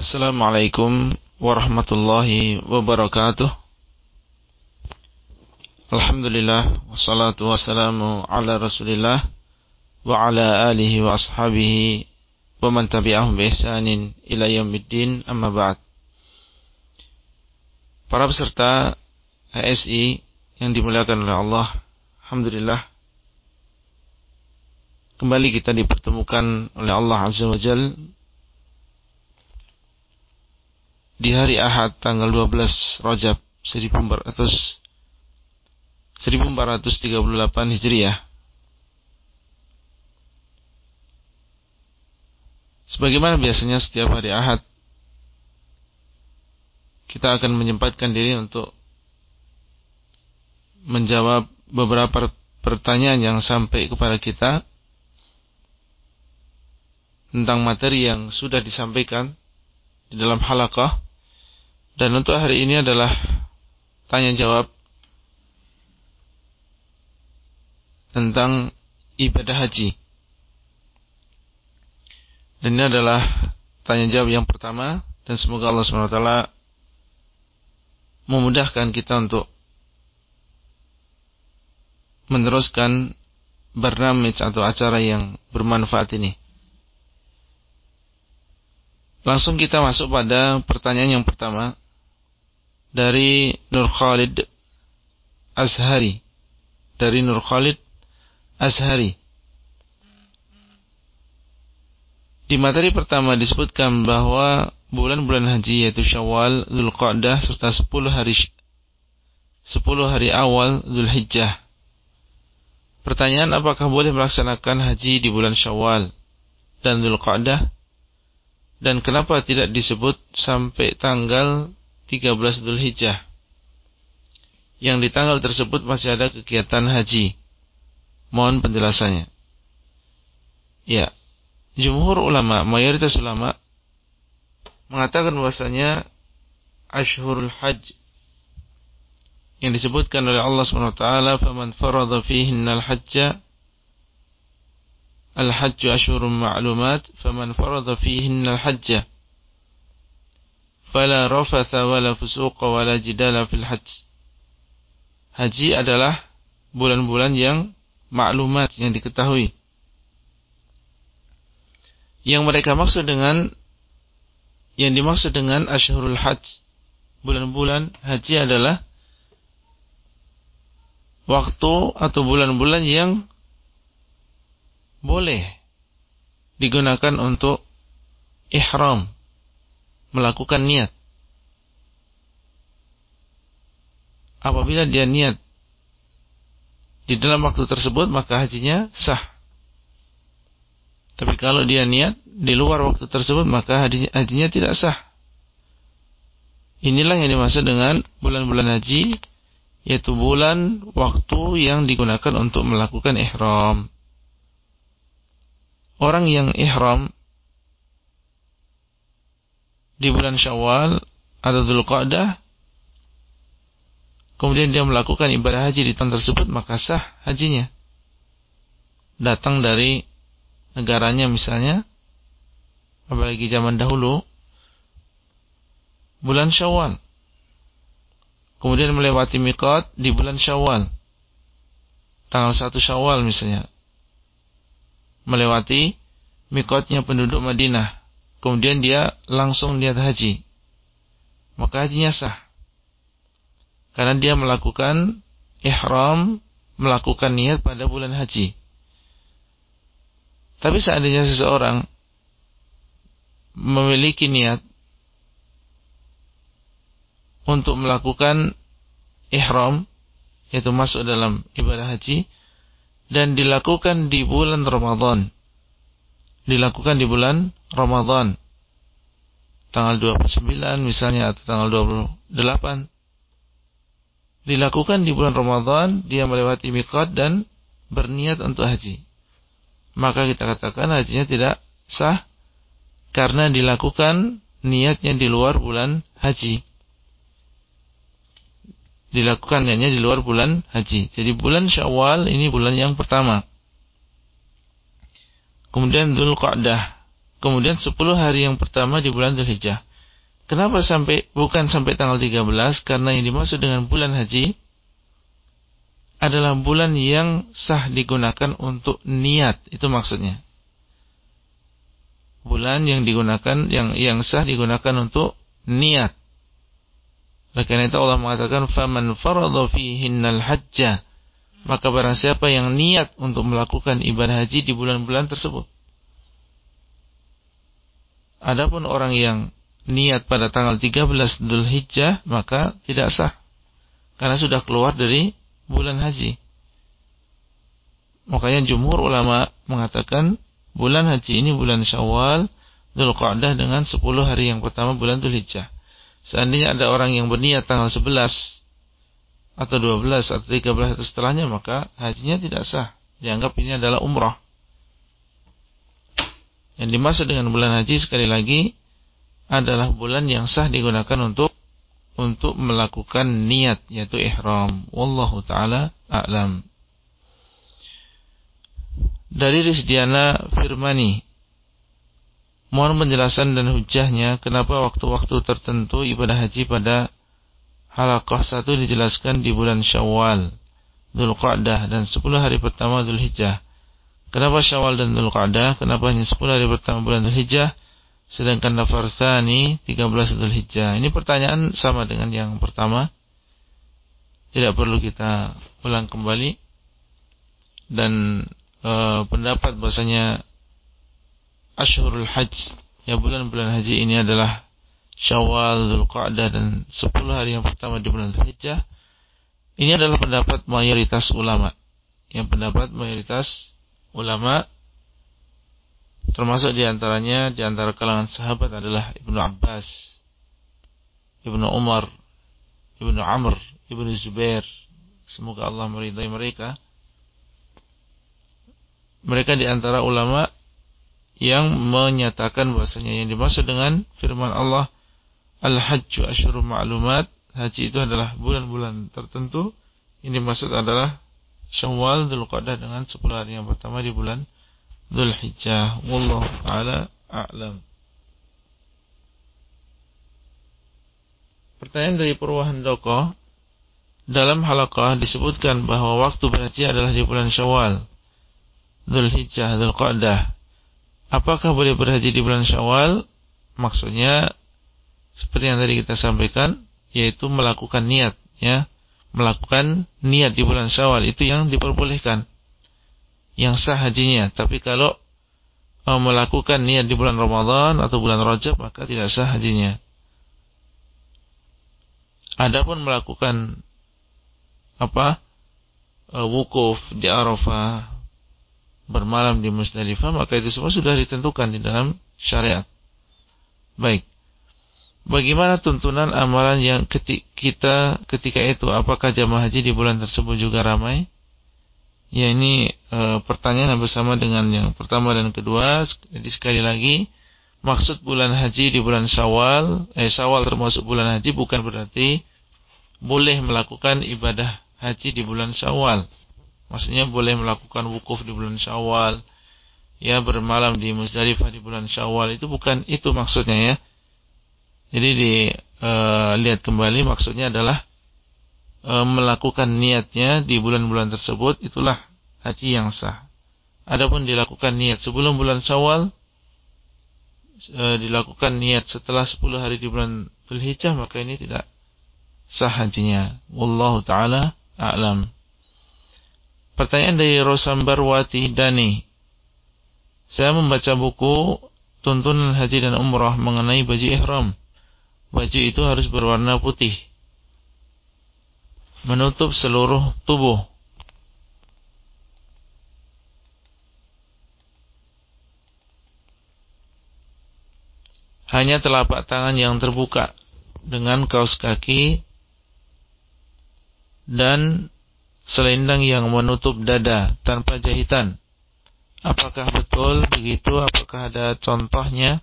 Assalamualaikum warahmatullahi wabarakatuh. Alhamdulillah wassalatu wassalamu ala Rasulillah wa ala alihi wa ashabihi wa man tabi'ahum bi ihsanin ila yaumiddin amma ba'd. Para peserta HSI yang dimuliakan oleh Allah, alhamdulillah kembali kita dipertemukan oleh Allah Azza wa Jal di hari Ahad tanggal 12 Rajab 1400 1438 Hijriah. Sebagaimana biasanya setiap hari Ahad kita akan menyempatkan diri untuk menjawab beberapa pertanyaan yang sampai kepada kita tentang materi yang sudah disampaikan di dalam halakah dan untuk hari ini adalah tanya jawab tentang ibadah haji. Dan ini adalah tanya jawab yang pertama dan semoga Allah SWT memudahkan kita untuk meneruskan bernamij atau acara yang bermanfaat ini. Langsung kita masuk pada pertanyaan yang pertama dari Nur Khalid Azhari. Dari Nur Khalid Azhari. Di materi pertama disebutkan bahwa bulan-bulan haji yaitu Syawal, Zulqa'dah serta 10 hari 10 hari awal Zulhijjah. Pertanyaan apakah boleh melaksanakan haji di bulan Syawal dan Zulqa'dah? Dan kenapa tidak disebut sampai tanggal 13 Zulhijjah? Yang di tanggal tersebut masih ada kegiatan haji. Mohon penjelasannya. Ya, jumhur ulama, mayoritas ulama mengatakan bahwasanya Ashhurul Hajj yang disebutkan oleh Allah SWT faman farada fihinnal hajja al-hajju ashhurun ma'lumat faman farada fihinnal hajja fala rafatha wala fusuqa wala jidala fil hajj haji adalah bulan-bulan yang maklumat yang diketahui. Yang mereka maksud dengan yang dimaksud dengan Ashurul Hajj bulan-bulan haji adalah waktu atau bulan-bulan yang boleh digunakan untuk ihram melakukan niat apabila dia niat di dalam waktu tersebut maka hajinya sah. Tapi kalau dia niat di luar waktu tersebut maka hajinya, hajinya tidak sah. Inilah yang dimaksud dengan bulan-bulan haji yaitu bulan waktu yang digunakan untuk melakukan ihram. Orang yang ihram di bulan Syawal atau Dzulqa'dah kemudian dia melakukan ibadah haji di tahun tersebut, maka sah hajinya. Datang dari negaranya misalnya, apalagi zaman dahulu, bulan Syawal. Kemudian melewati mikot di bulan Syawal. Tanggal 1 Syawal misalnya. Melewati mikotnya penduduk Madinah. Kemudian dia langsung lihat haji. Maka hajinya sah karena dia melakukan ihram, melakukan niat pada bulan haji. Tapi seandainya seseorang memiliki niat untuk melakukan ihram, yaitu masuk dalam ibadah haji, dan dilakukan di bulan Ramadan. Dilakukan di bulan Ramadan. Tanggal 29 misalnya atau tanggal 28 dilakukan di bulan Ramadan, dia melewati mikot dan berniat untuk haji. Maka kita katakan hajinya tidak sah karena dilakukan niatnya di luar bulan haji. Dilakukan niatnya di luar bulan haji. Jadi bulan Syawal ini bulan yang pertama. Kemudian Dzulqa'dah. Kemudian 10 hari yang pertama di bulan Dzulhijjah. Kenapa sampai bukan sampai tanggal 13? Karena yang dimaksud dengan bulan haji adalah bulan yang sah digunakan untuk niat, itu maksudnya. Bulan yang digunakan yang yang sah digunakan untuk niat. Oleh karena itu Allah mengatakan faman faradha fihinnal hajja maka barang siapa yang niat untuk melakukan ibadah haji di bulan-bulan tersebut. Adapun orang yang niat pada tanggal 13 Dhul Hijjah maka tidak sah karena sudah keluar dari bulan haji. Makanya jumhur ulama mengatakan bulan haji ini bulan Syawal, Dhul Qa'dah dengan 10 hari yang pertama bulan Dhul Hijjah. Seandainya ada orang yang berniat tanggal 11 atau 12 atau 13 atau setelahnya maka hajinya tidak sah. Dianggap ini adalah umrah. Yang dimaksud dengan bulan haji sekali lagi adalah bulan yang sah digunakan untuk untuk melakukan niat yaitu ihram. Wallahu taala a'lam. Dari Rizdiana Firmani Mohon penjelasan dan hujahnya kenapa waktu-waktu tertentu ibadah haji pada halaqah satu dijelaskan di bulan Syawal, Dhul Qa'dah dan 10 hari pertama Dhul Hijjah. Kenapa Syawal dan Dhul Qa'dah? Kenapa hanya 10 hari pertama bulan Dhul Hijjah? Sedangkan nafar thani 13 Dhul Hijjah. Ini pertanyaan sama dengan yang pertama. Tidak perlu kita ulang kembali. Dan e, pendapat bahasanya Ashurul Hajj, ya bulan-bulan haji ini adalah Syawal, Dzulqa'dah dan 10 hari yang pertama di bulan Dzulhijjah. Ini adalah pendapat mayoritas ulama. Yang pendapat mayoritas ulama Termasuk di antaranya di antara kalangan sahabat adalah Ibnu Abbas, Ibnu Umar, Ibnu Amr, Ibnu Zubair. Semoga Allah meridai mereka. Mereka di antara ulama yang menyatakan bahwasanya yang dimaksud dengan firman Allah Al-Hajju Asyurul Ma'lumat. Haji itu adalah bulan-bulan tertentu. Ini maksud adalah Syawal Dzulqa'dah dengan 10 hari yang pertama di bulan Dhul Hijjah Wallahu ta'ala a'lam. Pertanyaan dari Purwahan Doko. Dalam halakah disebutkan bahwa waktu berhaji adalah di bulan Syawal Dhul Hijjah, Dhul Qa'dah Apakah boleh berhaji di bulan Syawal? Maksudnya seperti yang tadi kita sampaikan yaitu melakukan niat ya melakukan niat di bulan Syawal itu yang diperbolehkan yang sah hajinya. Tapi kalau mau melakukan niat di bulan Ramadan atau bulan Rajab maka tidak sah hajinya. Adapun melakukan apa e, wukuf di Arafah bermalam di Musdalifah maka itu semua sudah ditentukan di dalam syariat. Baik. Bagaimana tuntunan amalan yang kita ketika itu apakah jamaah haji di bulan tersebut juga ramai? Ya ini e, pertanyaan bersama dengan yang pertama dan kedua. Jadi sekali lagi maksud bulan haji di bulan Syawal, eh Syawal termasuk bulan haji bukan berarti boleh melakukan ibadah haji di bulan Syawal. Maksudnya boleh melakukan wukuf di bulan Syawal, ya bermalam di Muzdalifah di bulan Syawal itu bukan itu maksudnya ya. Jadi dilihat e, kembali maksudnya adalah e, melakukan niatnya di bulan-bulan tersebut itulah haji yang sah. Adapun dilakukan niat sebelum bulan Syawal e, dilakukan niat setelah 10 hari di bulan Dzulhijjah maka ini tidak sah hajinya. Wallahu taala a'lam. Pertanyaan dari Rosambarwati Dani. Saya membaca buku tuntunan haji dan umrah mengenai baju ihram. Baju itu harus berwarna putih menutup seluruh tubuh. Hanya telapak tangan yang terbuka dengan kaos kaki dan selendang yang menutup dada tanpa jahitan. Apakah betul begitu? Apakah ada contohnya?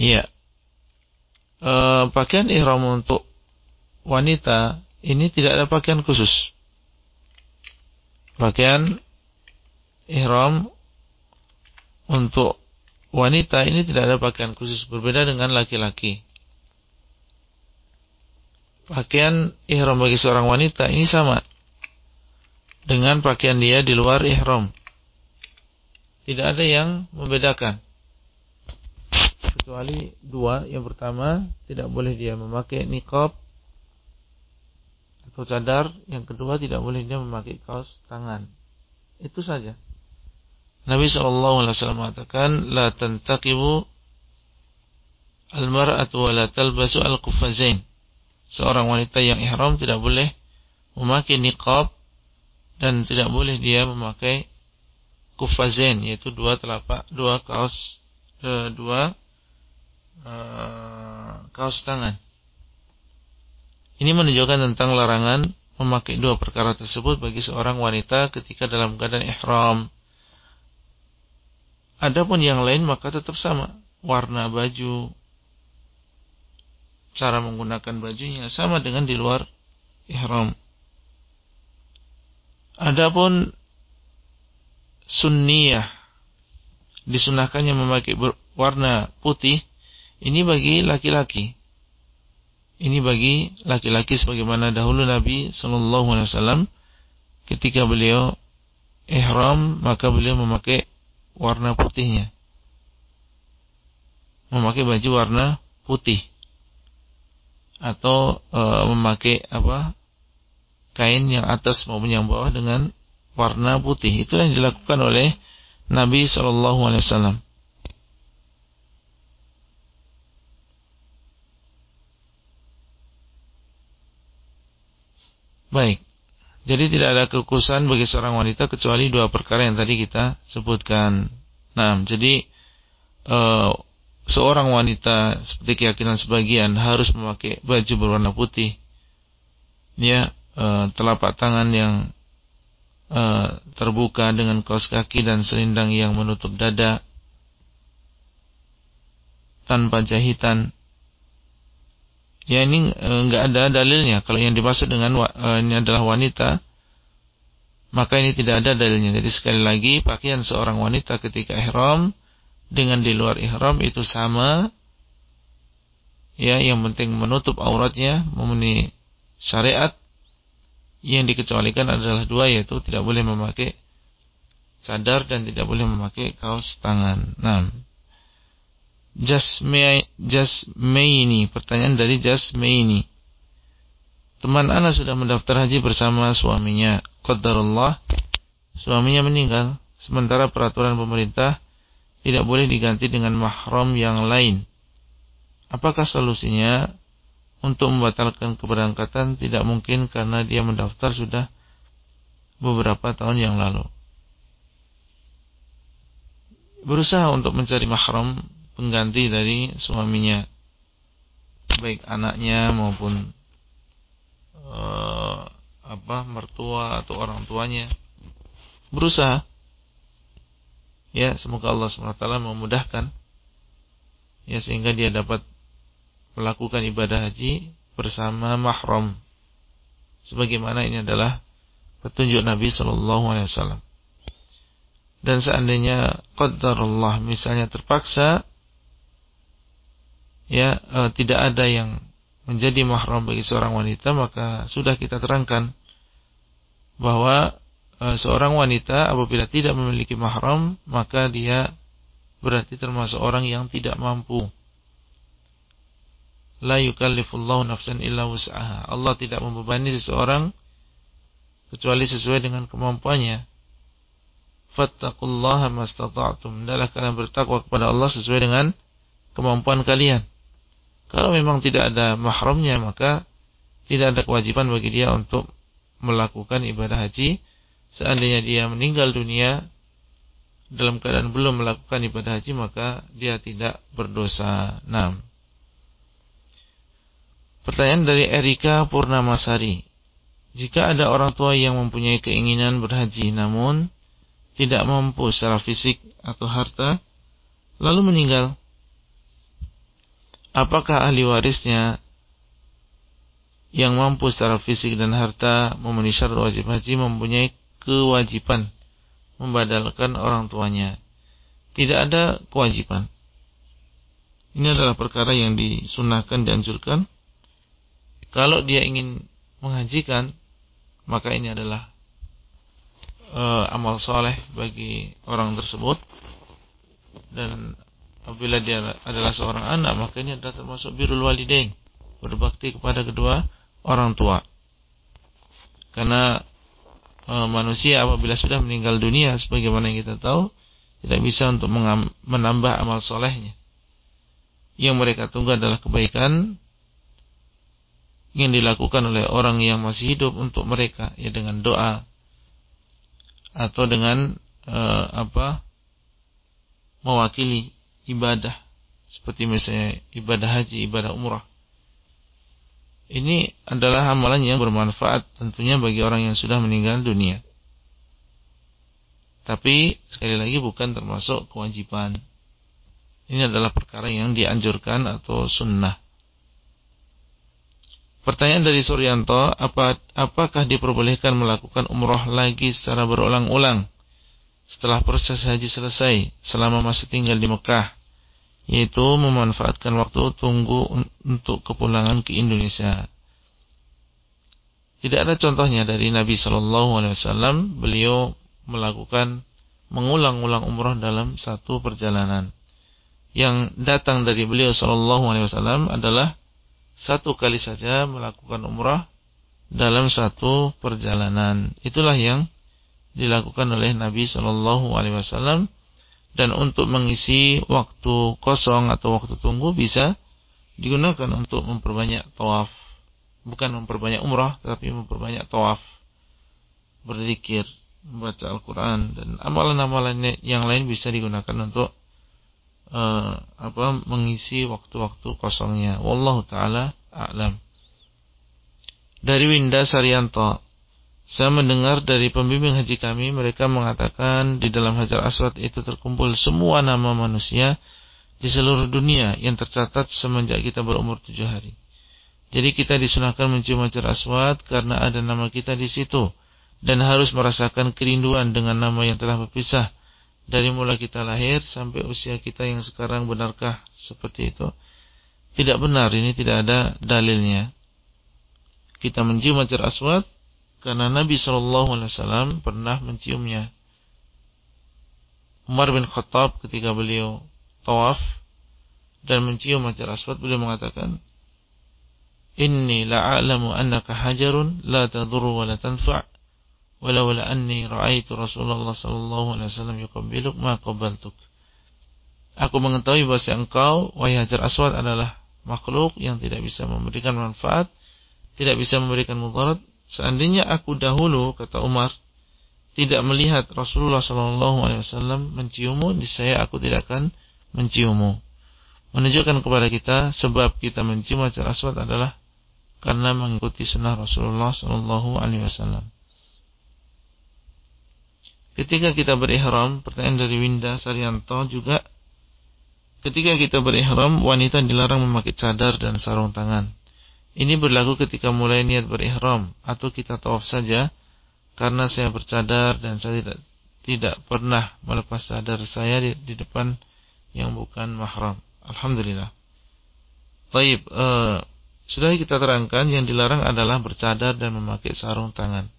Iya. E, pakaian ihram untuk wanita ini tidak ada pakaian khusus. Pakaian ihram untuk wanita ini tidak ada pakaian khusus berbeda dengan laki-laki. Pakaian ihram bagi seorang wanita ini sama dengan pakaian dia di luar ihram. Tidak ada yang membedakan. Kecuali dua. Yang pertama, tidak boleh dia memakai niqab atau cadar. Yang kedua, tidak boleh dia memakai kaos tangan. Itu saja. Nabi SAW mengatakan, La tantaqibu al-mar'atu wa la talbasu al-qufazain. Seorang wanita yang ihram tidak boleh memakai niqab dan tidak boleh dia memakai kufazain yaitu dua telapak dua kaos eh, dua uh, kaos tangan. Ini menunjukkan tentang larangan memakai dua perkara tersebut bagi seorang wanita ketika dalam keadaan ihram. Adapun yang lain maka tetap sama. Warna baju, cara menggunakan bajunya sama dengan di luar ihram. Adapun sunniyah disunahkannya memakai warna putih ini bagi laki-laki. Ini bagi laki-laki sebagaimana dahulu Nabi Shallallahu Alaihi Wasallam ketika beliau ihram maka beliau memakai warna putihnya. Memakai baju warna putih. Atau e, memakai apa? kain yang atas maupun yang bawah dengan warna putih. Itu yang dilakukan oleh Nabi Shallallahu alaihi wasallam. Baik. Jadi tidak ada kekhususan bagi seorang wanita kecuali dua perkara yang tadi kita sebutkan. Nah, jadi e, seorang wanita seperti keyakinan sebagian harus memakai baju berwarna putih. Ya, e, telapak tangan yang e, terbuka dengan kaos kaki dan selendang yang menutup dada tanpa jahitan. Ya ini enggak eh, ada dalilnya. Kalau yang dimaksud dengan uh, ini adalah wanita, maka ini tidak ada dalilnya. Jadi sekali lagi pakaian seorang wanita ketika ihram dengan di luar ihram itu sama. Ya, yang penting menutup auratnya, memenuhi syariat. Yang dikecualikan adalah dua yaitu tidak boleh memakai cadar dan tidak boleh memakai kaos tangan. Nah, Jasmaini. Pertanyaan dari Jasmaini. Teman Ana sudah mendaftar haji bersama suaminya. Qadarullah. Suaminya meninggal. Sementara peraturan pemerintah tidak boleh diganti dengan mahram yang lain. Apakah solusinya untuk membatalkan keberangkatan tidak mungkin karena dia mendaftar sudah beberapa tahun yang lalu. Berusaha untuk mencari mahram pengganti dari suaminya baik anaknya maupun uh, apa mertua atau orang tuanya. Berusaha. Ya semoga Allah swt memudahkan. Ya sehingga dia dapat melakukan ibadah haji bersama mahram. Sebagaimana ini adalah petunjuk Nabi Wasallam. Dan seandainya Allah misalnya terpaksa ya e, tidak ada yang menjadi mahram bagi seorang wanita maka sudah kita terangkan bahwa e, seorang wanita apabila tidak memiliki mahram maka dia berarti termasuk orang yang tidak mampu. La yukallifullahu nafsan illa wus'aha. Allah tidak membebani seseorang kecuali sesuai dengan kemampuannya. Fattaqullaha mastata'tum. Adalah kalian bertakwa kepada Allah sesuai dengan kemampuan kalian kalau memang tidak ada mahramnya maka tidak ada kewajiban bagi dia untuk melakukan ibadah haji. Seandainya dia meninggal dunia dalam keadaan belum melakukan ibadah haji maka dia tidak berdosa. Nah. Pertanyaan dari Erika Purnamasari. Jika ada orang tua yang mempunyai keinginan berhaji namun tidak mampu secara fisik atau harta lalu meninggal apakah ahli warisnya yang mampu secara fisik dan harta memenuhi syarat wajib haji mempunyai kewajiban membadalkan orang tuanya. Tidak ada kewajiban. Ini adalah perkara yang disunahkan, dianjurkan. Kalau dia ingin menghajikan, maka ini adalah uh, amal soleh bagi orang tersebut. Dan apabila dia adalah seorang anak, maka ini adalah termasuk birul walidain, berbakti kepada kedua orang tua. Karena uh, manusia apabila sudah meninggal dunia, sebagaimana yang kita tahu, tidak bisa untuk menambah amal solehnya yang mereka tunggu adalah kebaikan yang dilakukan oleh orang yang masih hidup untuk mereka ya dengan doa atau dengan uh, apa mewakili ibadah seperti misalnya ibadah haji, ibadah umrah. Ini adalah amalan yang bermanfaat tentunya bagi orang yang sudah meninggal dunia. Tapi sekali lagi bukan termasuk kewajiban. Ini adalah perkara yang dianjurkan atau sunnah. Pertanyaan dari Suryanto, apa, apakah diperbolehkan melakukan umroh lagi secara berulang-ulang setelah proses haji selesai selama masih tinggal di Mekah, yaitu memanfaatkan waktu tunggu untuk kepulangan ke Indonesia. Tidak ada contohnya dari Nabi Shallallahu Alaihi Wasallam beliau melakukan mengulang-ulang umroh dalam satu perjalanan yang datang dari beliau Shallallahu Alaihi Wasallam adalah satu kali saja melakukan umrah dalam satu perjalanan. Itulah yang dilakukan oleh Nabi Shallallahu Alaihi Wasallam dan untuk mengisi waktu kosong atau waktu tunggu bisa digunakan untuk memperbanyak tawaf, bukan memperbanyak umrah, tapi memperbanyak tawaf, berzikir, membaca Al-Quran dan amalan-amalan yang lain bisa digunakan untuk uh, apa mengisi waktu-waktu kosongnya. Wallahu taala a'lam. Dari Winda Saryanto, saya mendengar dari pembimbing haji kami mereka mengatakan di dalam Hajar Aswad itu terkumpul semua nama manusia di seluruh dunia yang tercatat semenjak kita berumur tujuh hari. Jadi kita disunahkan mencium Hajar Aswad karena ada nama kita di situ dan harus merasakan kerinduan dengan nama yang telah berpisah dari mulai kita lahir sampai usia kita yang sekarang benarkah seperti itu? Tidak benar, ini tidak ada dalilnya. Kita mencium Hajar Aswad karena Nabi Shallallahu Alaihi Wasallam pernah menciumnya. Umar bin Khattab ketika beliau tawaf dan mencium Hajar Aswad beliau mengatakan, Inni la'alamu annaka hajarun la tadurru wa la tanfa' walau anni ra'aitu Rasulullah sallallahu alaihi wasallam yuqabbiluk ma qabbaltuk. Aku mengetahui bahwa engkau wahai Hajar Aswad adalah makhluk yang tidak bisa memberikan manfaat, tidak bisa memberikan mudarat. Seandainya aku dahulu kata Umar tidak melihat Rasulullah sallallahu alaihi wasallam menciummu, niscaya aku tidak akan menciummu. Menunjukkan kepada kita sebab kita mencium Hajar Aswad adalah karena mengikuti sunnah Rasulullah sallallahu alaihi wasallam. Ketika kita berihram, pertanyaan dari Winda Saryanto juga ketika kita berihram, wanita dilarang memakai cadar dan sarung tangan. Ini berlaku ketika mulai niat berihram atau kita tawaf saja karena saya bercadar dan saya tidak tidak pernah melepas cadar saya di, di depan yang bukan mahram. Alhamdulillah. Baik, uh, sudah kita terangkan yang dilarang adalah bercadar dan memakai sarung tangan.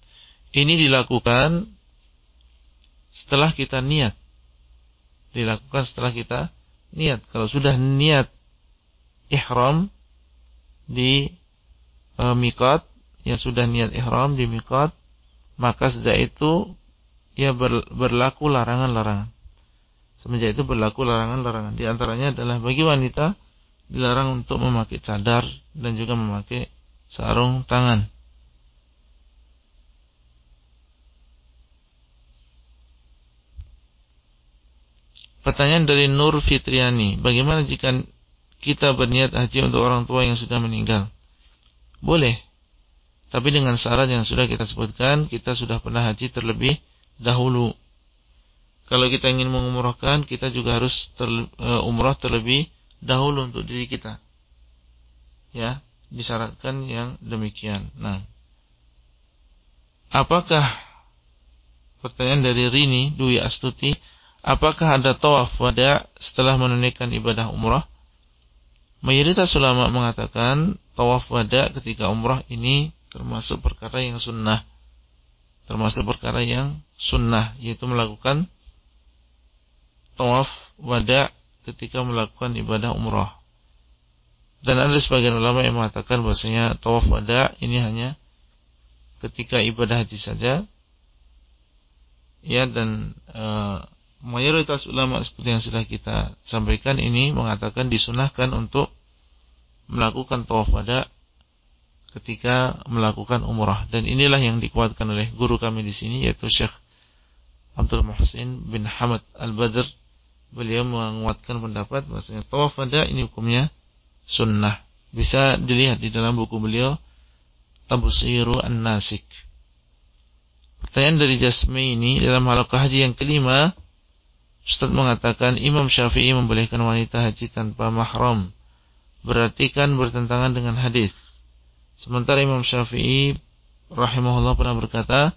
Ini dilakukan setelah kita niat. Dilakukan setelah kita niat. Kalau sudah niat ihram di e, mikot, ya sudah niat ihram di mikot, maka sejak itu ya ber, berlaku larangan-larangan. Semenjak itu berlaku larangan-larangan. Di antaranya adalah bagi wanita dilarang untuk memakai cadar dan juga memakai sarung tangan. Pertanyaan dari Nur Fitriani, bagaimana jika kita berniat haji untuk orang tua yang sudah meninggal? Boleh. Tapi dengan syarat yang sudah kita sebutkan, kita sudah pernah haji terlebih dahulu. Kalau kita ingin mengumrohkan, kita juga harus ter, uh, umroh terlebih dahulu untuk diri kita. Ya, disyaratkan yang demikian. Nah, apakah pertanyaan dari Rini Dwi Astuti apakah ada tawaf wada setelah menunaikan ibadah umrah? Mayoritas ulama mengatakan tawaf wada ketika umrah ini termasuk perkara yang sunnah. Termasuk perkara yang sunnah, yaitu melakukan tawaf wada ketika melakukan ibadah umrah. Dan ada sebagian ulama yang mengatakan bahwasanya tawaf wada ini hanya ketika ibadah haji saja. Ya dan e, mayoritas ulama seperti yang sudah kita sampaikan ini mengatakan disunahkan untuk melakukan tawaf wada ketika melakukan umrah. Dan inilah yang dikuatkan oleh guru kami di sini yaitu Syekh Abdul Muhsin bin Hamad Al-Badr. Beliau menguatkan pendapat bahwasanya tawaf wada ini hukumnya sunnah. Bisa dilihat di dalam buku beliau Tabsiru An-Nasik. Pertanyaan dari Jasmi ini dalam halaqah haji yang kelima Ustaz mengatakan Imam Syafi'i membolehkan wanita haji tanpa mahram berarti kan bertentangan dengan hadis Sementara Imam Syafi'i rahimahullah pernah berkata,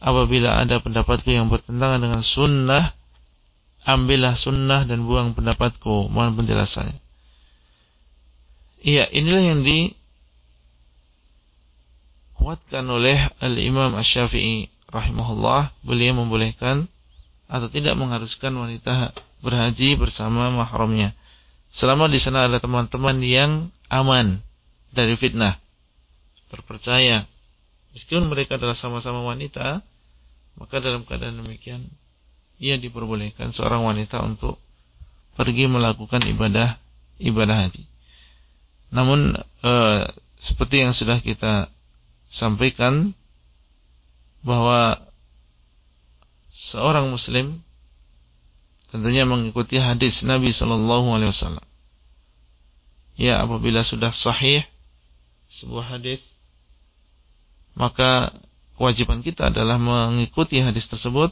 apabila ada pendapatku yang bertentangan dengan sunnah, ambillah sunnah dan buang pendapatku. Mohon penjelasannya. Iya, inilah yang dikuatkan oleh Al-Imam Asy-Syafi'i rahimahullah. Beliau membolehkan atau tidak mengharuskan wanita berhaji bersama mahramnya. Selama di sana ada teman-teman yang aman dari fitnah terpercaya. Meskipun mereka adalah sama-sama wanita, maka dalam keadaan demikian ia diperbolehkan seorang wanita untuk pergi melakukan ibadah ibadah haji. Namun e, seperti yang sudah kita sampaikan bahwa seorang muslim tentunya mengikuti hadis Nabi Shallallahu alaihi wasallam. Ya, apabila sudah sahih sebuah hadis maka kewajiban kita adalah mengikuti hadis tersebut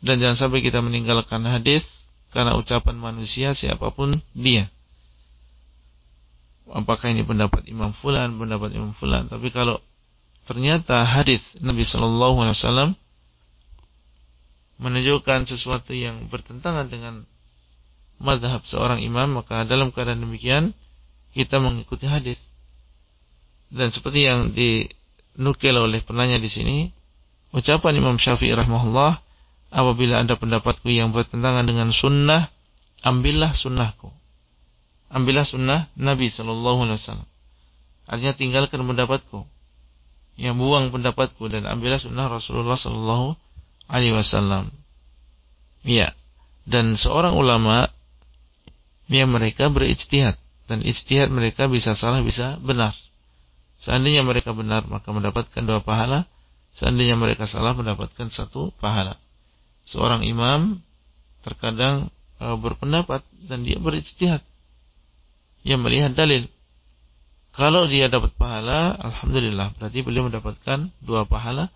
dan jangan sampai kita meninggalkan hadis karena ucapan manusia siapa pun dia. Apakah ini pendapat Imam Fulan, pendapat Imam Fulan. Tapi kalau ternyata hadis Nabi Shallallahu Alaihi Wasallam menunjukkan sesuatu yang bertentangan dengan madhab seorang imam, maka dalam keadaan demikian kita mengikuti hadis. Dan seperti yang di nukil oleh penanya di sini ucapan Imam Syafi'i rahimahullah apabila ada pendapatku yang bertentangan dengan sunnah ambillah sunnahku. Ambillah sunnah Nabi Shallallahu Alaihi Wasallam. Artinya tinggalkan pendapatku. Yang buang pendapatku dan ambillah sunnah Rasulullah Shallallahu Alaihi Wasallam ya dan seorang ulama yang mereka berijtihad dan ijtihad mereka bisa salah bisa benar Seandainya mereka benar maka mendapatkan dua pahala. Seandainya mereka salah mendapatkan satu pahala. Seorang imam terkadang e, berpendapat dan dia berijtihad. Dia melihat dalil. Kalau dia dapat pahala, alhamdulillah, berarti beliau mendapatkan dua pahala.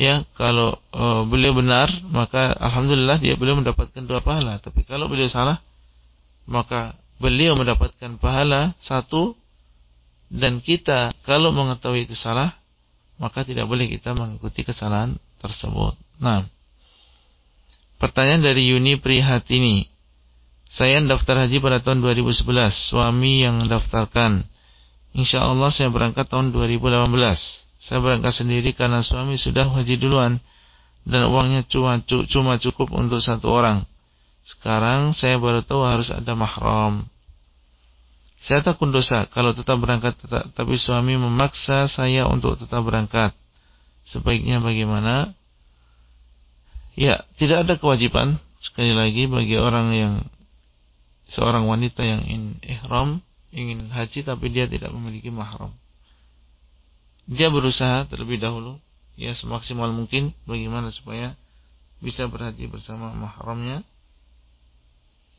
Ya, kalau e, beliau benar, maka alhamdulillah dia beliau mendapatkan dua pahala. Tapi kalau beliau salah, maka beliau mendapatkan pahala satu dan kita kalau mengetahui itu salah, maka tidak boleh kita mengikuti kesalahan tersebut. Nah, pertanyaan dari Yuni Prihatini. Saya daftar haji pada tahun 2011, suami yang daftarkan. Insya Allah saya berangkat tahun 2018. Saya berangkat sendiri karena suami sudah haji duluan dan uangnya cuma cuma cukup untuk satu orang. Sekarang saya baru tahu harus ada mahram. Saya takut dosa kalau tetap berangkat tetap, tapi suami memaksa saya untuk tetap berangkat. Sebaiknya bagaimana? Ya, tidak ada kewajiban sekali lagi bagi orang yang seorang wanita yang ingin ihram, ingin haji tapi dia tidak memiliki mahram. Dia berusaha terlebih dahulu ya semaksimal mungkin bagaimana supaya bisa berhaji bersama mahramnya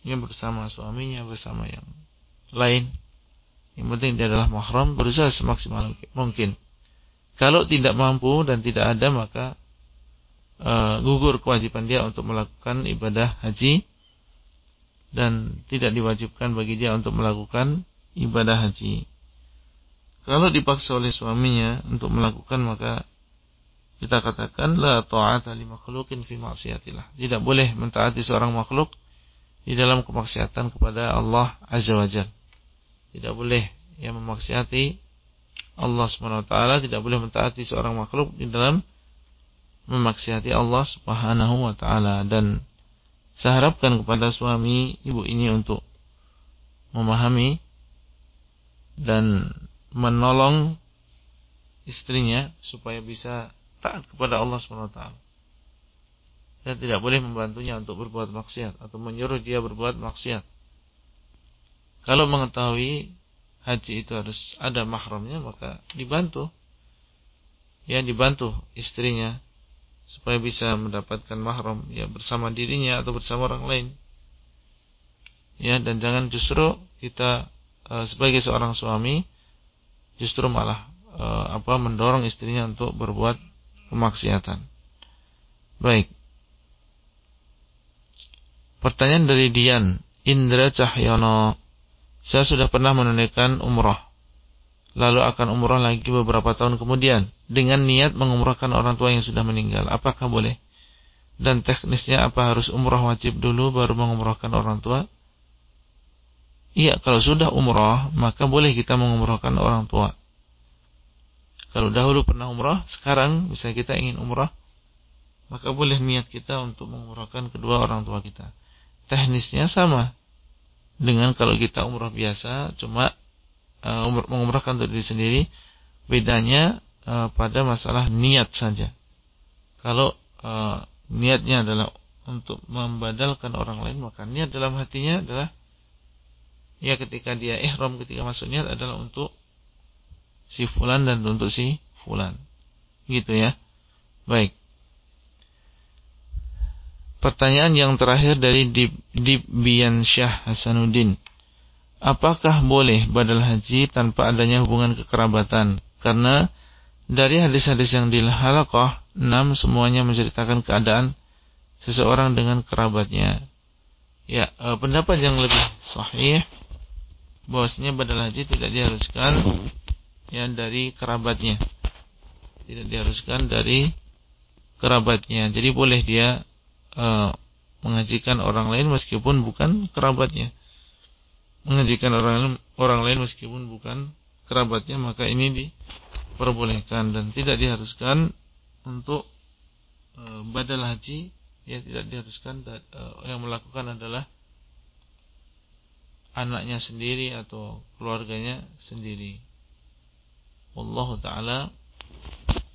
yang bersama suaminya bersama yang lain. Yang penting dia adalah mahram berusaha semaksimal mungkin. Kalau tidak mampu dan tidak ada maka uh, gugur kewajiban dia untuk melakukan ibadah haji dan tidak diwajibkan bagi dia untuk melakukan ibadah haji. Kalau dipaksa oleh suaminya untuk melakukan maka kita katakan la ta'ata li makhluqin fi ma'siyatillah. Tidak boleh mentaati seorang makhluk di dalam kemaksiatan kepada Allah Azza wa Jalla. Tidak boleh yang memaksiati Allah Subhanahu wa taala, tidak boleh mentaati seorang makhluk di dalam memaksiati Allah Subhanahu wa taala dan saya harapkan kepada suami ibu ini untuk memahami dan menolong istrinya supaya bisa taat kepada Allah Subhanahu wa taala. Dan tidak boleh membantunya untuk berbuat maksiat atau menyuruh dia berbuat maksiat. Kalau mengetahui haji itu harus ada mahramnya maka dibantu. Ya dibantu istrinya supaya bisa mendapatkan mahram ya bersama dirinya atau bersama orang lain. Ya dan jangan justru kita e, sebagai seorang suami justru malah e, apa mendorong istrinya untuk berbuat kemaksiatan. Baik. Pertanyaan dari Dian Indra Cahyono. Saya sudah pernah menunaikan umrah. Lalu akan umrah lagi beberapa tahun kemudian. Dengan niat mengumrahkan orang tua yang sudah meninggal. Apakah boleh? Dan teknisnya apa harus umrah wajib dulu baru mengumrahkan orang tua? Iya, kalau sudah umrah, maka boleh kita mengumrahkan orang tua. Kalau dahulu pernah umrah, sekarang bisa kita ingin umrah, maka boleh niat kita untuk mengumrahkan kedua orang tua kita. Teknisnya sama dengan kalau kita umrah biasa, cuma uh, mengumrahkan untuk diri sendiri, bedanya uh, pada masalah niat saja. Kalau uh, niatnya adalah untuk membadalkan orang lain, maka niat dalam hatinya adalah ya ketika dia ihram ketika masuk niat adalah untuk si fulan dan untuk si fulan. Gitu ya. Baik. Pertanyaan yang terakhir dari Dibbian Syah Hasanuddin. Apakah boleh badal haji tanpa adanya hubungan kekerabatan? Karena dari hadis-hadis yang di 6 semuanya menceritakan keadaan seseorang dengan kerabatnya. Ya, eh, pendapat yang lebih sahih bahwasanya badal haji tidak diharuskan ya dari kerabatnya. Tidak diharuskan dari kerabatnya. Jadi boleh dia uh, mengajikan orang lain meskipun bukan kerabatnya. Mengajikan orang orang lain meskipun bukan kerabatnya maka ini diperbolehkan dan tidak diharuskan untuk uh, badal haji ya tidak diharuskan uh, yang melakukan adalah anaknya sendiri atau keluarganya sendiri. Wallahu taala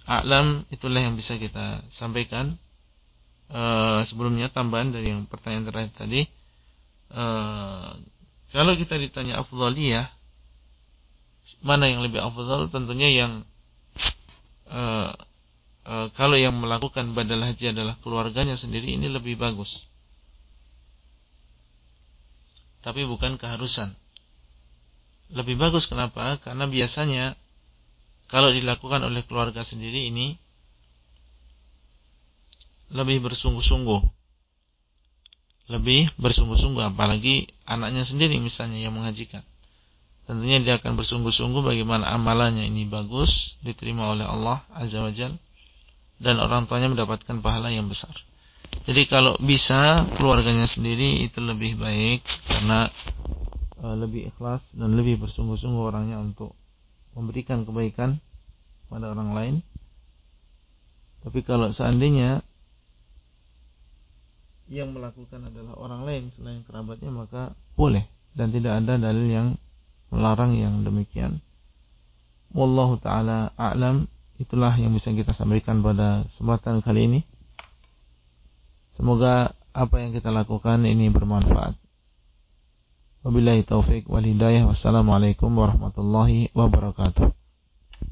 a'lam itulah yang bisa kita sampaikan. Uh, sebelumnya tambahan dari yang pertanyaan terakhir tadi uh, kalau kita ditanya afdhaliyah mana yang lebih afdal tentunya yang uh, uh, kalau yang melakukan badal haji adalah keluarganya sendiri ini lebih bagus tapi bukan keharusan lebih bagus kenapa karena biasanya kalau dilakukan oleh keluarga sendiri ini lebih bersungguh-sungguh. Lebih bersungguh-sungguh apalagi anaknya sendiri misalnya yang menghajikan. Tentunya dia akan bersungguh-sungguh bagaimana amalannya ini bagus diterima oleh Allah Azza wa Jal dan orang tuanya mendapatkan pahala yang besar. Jadi kalau bisa keluarganya sendiri itu lebih baik karena e, lebih ikhlas dan lebih bersungguh-sungguh orangnya untuk memberikan kebaikan pada orang lain. Tapi kalau seandainya yang melakukan adalah orang lain selain kerabatnya maka boleh dan tidak ada dalil yang melarang yang demikian. Wallahu taala a'lam. Itulah yang bisa kita sampaikan pada kesempatan kali ini. Semoga apa yang kita lakukan ini bermanfaat. Wabillahi taufik wal hidayah. Wassalamualaikum warahmatullahi wabarakatuh.